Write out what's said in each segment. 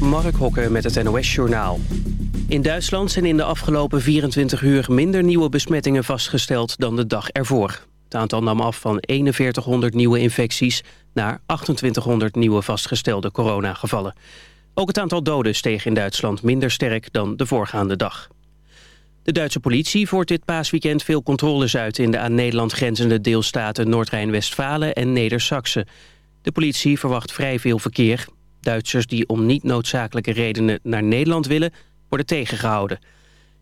Mark Hokker met het NOS-journaal. In Duitsland zijn in de afgelopen 24 uur minder nieuwe besmettingen vastgesteld dan de dag ervoor. Het aantal nam af van 4100 nieuwe infecties naar 2800 nieuwe vastgestelde coronagevallen. Ook het aantal doden steeg in Duitsland minder sterk dan de voorgaande dag. De Duitse politie voert dit paasweekend veel controles uit... in de aan Nederland grenzende deelstaten Noord-Rijn-Westfalen en Neder-Saxe. De politie verwacht vrij veel verkeer. Duitsers die om niet noodzakelijke redenen naar Nederland willen... worden tegengehouden.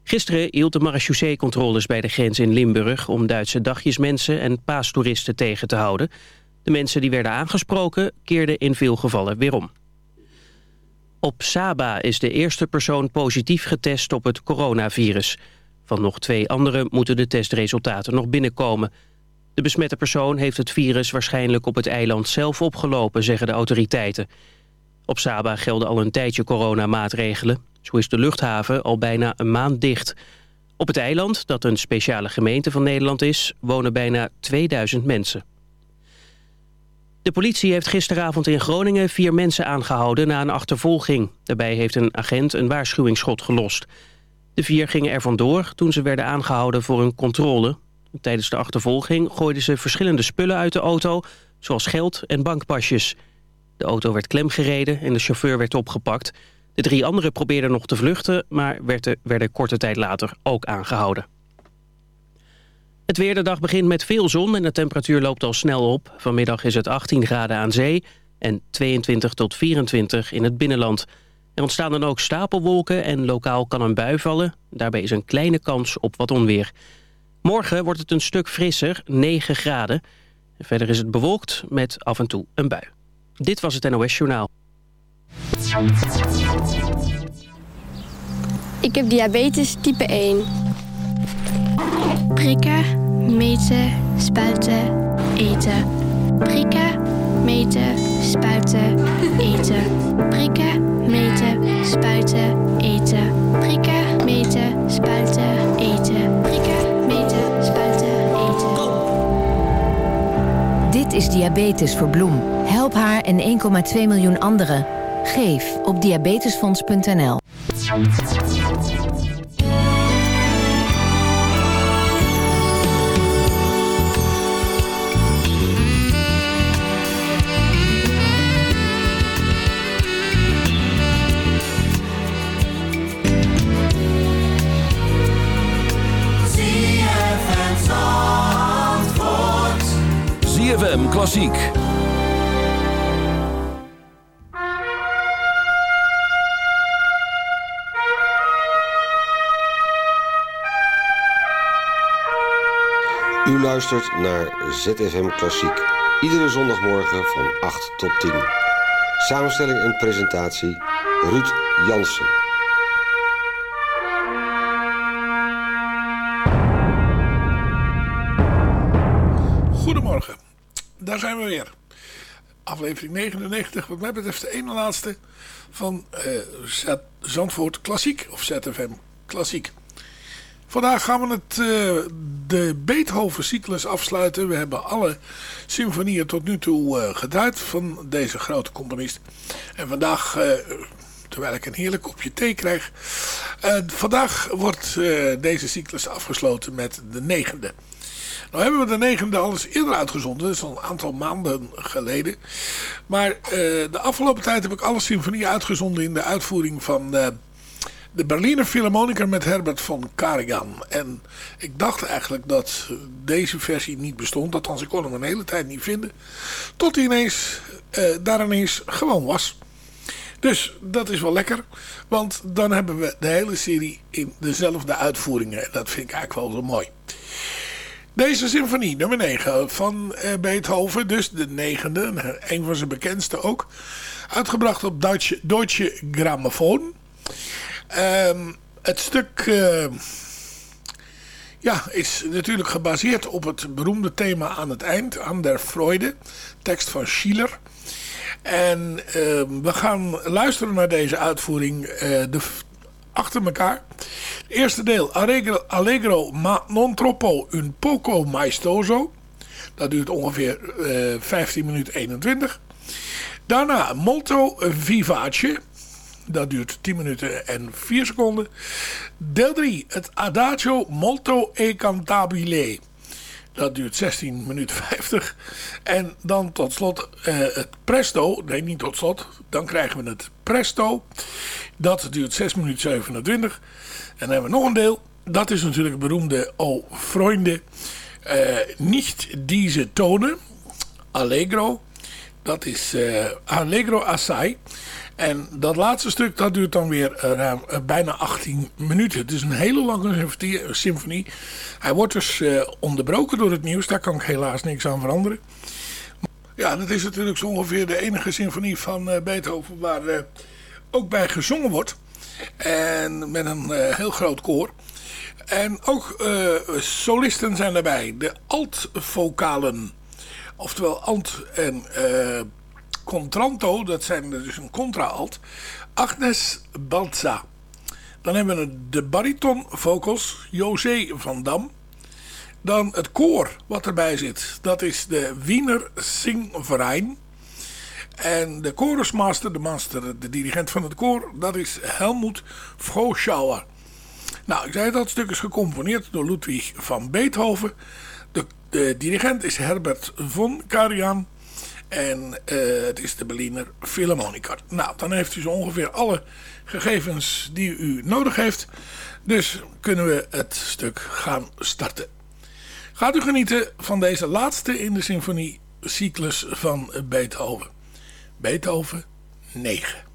Gisteren hield de marechaussee controles bij de grens in Limburg... om Duitse dagjesmensen en paastoeristen tegen te houden. De mensen die werden aangesproken keerden in veel gevallen weer om. Op Saba is de eerste persoon positief getest op het coronavirus. Van nog twee anderen moeten de testresultaten nog binnenkomen. De besmette persoon heeft het virus waarschijnlijk op het eiland zelf opgelopen, zeggen de autoriteiten. Op Saba gelden al een tijdje coronamaatregelen. Zo is de luchthaven al bijna een maand dicht. Op het eiland, dat een speciale gemeente van Nederland is, wonen bijna 2000 mensen. De politie heeft gisteravond in Groningen vier mensen aangehouden na een achtervolging. Daarbij heeft een agent een waarschuwingsschot gelost. De vier gingen er vandoor toen ze werden aangehouden voor een controle. Tijdens de achtervolging gooiden ze verschillende spullen uit de auto... zoals geld en bankpasjes. De auto werd klemgereden en de chauffeur werd opgepakt. De drie anderen probeerden nog te vluchten... maar werden, werden korte tijd later ook aangehouden. Het weer de dag begint met veel zon en de temperatuur loopt al snel op. Vanmiddag is het 18 graden aan zee en 22 tot 24 in het binnenland. Er ontstaan dan ook stapelwolken en lokaal kan een bui vallen. Daarbij is een kleine kans op wat onweer. Morgen wordt het een stuk frisser, 9 graden. Verder is het bewolkt met af en toe een bui. Dit was het NOS Journaal. Ik heb diabetes type 1. Prikken, meten, spuiten, eten. Prikken, meten, spuiten, eten. Prikken, meten, spuiten, eten. Prikken, meten, spuiten, eten. Prikken, meten, spuiten, eten. Dit is Diabetes voor Bloem. Help haar en 1,2 miljoen anderen. Geef op diabetesfonds.nl. ZFM Klassiek. Luistert naar ZFM Klassiek. Iedere zondagmorgen van 8 tot 10. Samenstelling en presentatie Ruud Jansen. Goedemorgen, daar zijn we weer. Aflevering 99, wat mij betreft de ene laatste van uh, Zandvoort Klassiek of ZFM Klassiek. Vandaag gaan we het, uh, de Beethoven-cyclus afsluiten. We hebben alle symfonieën tot nu toe uh, gedraaid van deze grote componist. En vandaag, uh, terwijl ik een heerlijk kopje thee krijg... vandaag wordt deze cyclus afgesloten met de negende. Nou hebben we de negende al eens eerder uitgezonden. Dat is al een aantal maanden geleden. Maar de afgelopen tijd heb ik alle symfonieën uitgezonden in de uitvoering van de Berliner Philharmoniker met Herbert von Karajan. En ik dacht eigenlijk dat deze versie niet bestond. Althans, ik kon hem een hele tijd niet vinden. Tot hij ineens, uh, daar ineens gewoon was. Dus dat is wel lekker. Want dan hebben we de hele serie in dezelfde uitvoeringen. En dat vind ik eigenlijk wel zo mooi. Deze symfonie, nummer 9 van uh, Beethoven. Dus de negende, een van zijn bekendste ook. Uitgebracht op Duitse, Deutsche Grammophon. Um, het stuk uh, ja, is natuurlijk gebaseerd op het beroemde thema aan het eind, aan der Freude, tekst van Schiller. En uh, we gaan luisteren naar deze uitvoering uh, de, achter elkaar. Het eerste deel, Allegro, Allegro ma non troppo un poco maestoso. Dat duurt ongeveer 15 minuten 21. Daarna Molto Vivace. Dat duurt 10 minuten en 4 seconden. Deel 3, het Adagio molto e cantabile. Dat duurt 16 minuten 50. En dan tot slot uh, het presto. Nee, niet tot slot. Dan krijgen we het presto. Dat duurt 6 minuten 27. En dan hebben we nog een deel. Dat is natuurlijk het beroemde O Freunde. Uh, niet deze tonen. Allegro. Dat is uh, Allegro Assai. En dat laatste stuk dat duurt dan weer ruim, uh, bijna 18 minuten. Het is een hele lange symfonie. Hij wordt dus uh, onderbroken door het nieuws. Daar kan ik helaas niks aan veranderen. Ja, dat is natuurlijk zo ongeveer de enige symfonie van uh, Beethoven waar ook bij gezongen wordt. En met een heel groot koor. En ook solisten zijn erbij. De altvokalen. Oftewel alt en contralto, dat zijn dus een contra-alt. Agnes Balza. Dan hebben we de bariton vocals, José van Dam. Dan het koor wat erbij zit, dat is de Wiener Singverein. En de chorusmaster, de master, de dirigent van het koor, dat is Helmut Froschauer. Nou, ik zei dat stuk is gecomponeerd door Ludwig van Beethoven. De, de dirigent is Herbert von Karajan. En uh, het is de Berliner Philharmoniker. Nou, dan heeft u zo ongeveer alle gegevens die u nodig heeft. Dus kunnen we het stuk gaan starten. Gaat u genieten van deze laatste in de symfoniecyclus van Beethoven. Beethoven 9.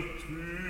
Tür